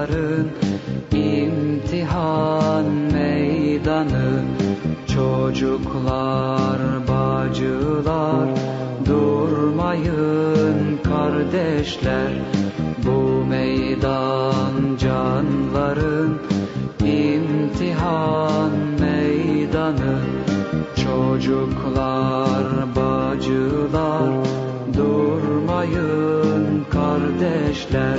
yarın imtihan meydanı Çocuklar, bacılar durmayın kardeşler. Bu meydan canların imtihan meydanı Çocuklar, bacılar durmayın kardeşler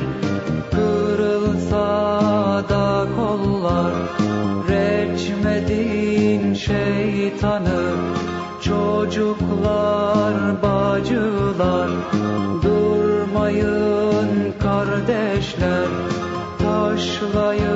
kollar reçmedin şeytanı Çocuklar, bacılar durmayın kardeşler Taşlayın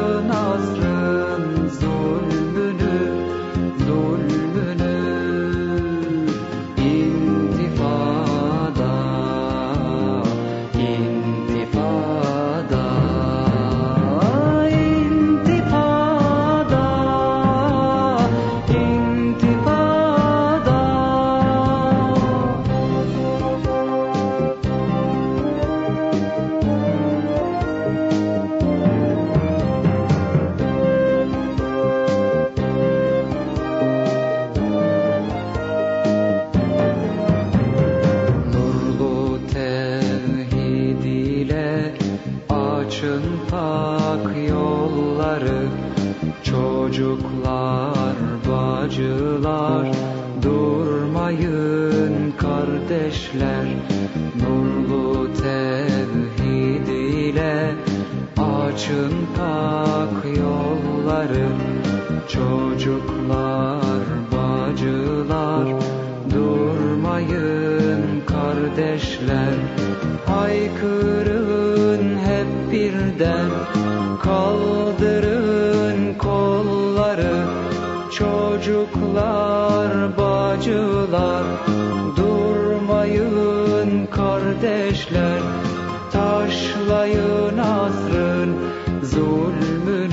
pak yolları. Çocuklar, bacılar durmayın kardeşler. Nurlu tevhid ile açın pak yolları. Çocuklar, bacılar durmayın kardeşler. Haykırın hep birden kaldırın kolları. Çocuklar, bacılar durmayın kardeşler. Taşlayın asrın zulmünü,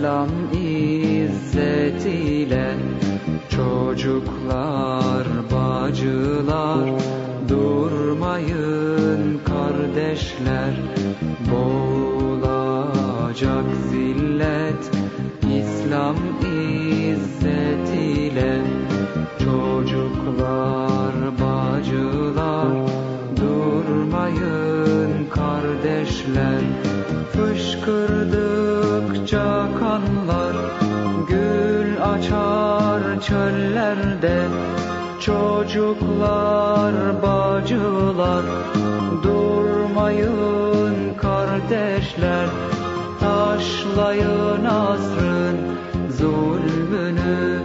İslam izzetiyle Çocuklar, bacılar Durmayın kardeşler. Boğulacak zillet İslam izzetiyle Çocuklar, bacılar Durmayın kardeşler Fışkırdıkça kanlar Gül açar çöllerde. Çocuklar, bacılar Durmayın kardeşler. Taşlayın asrın zulmünü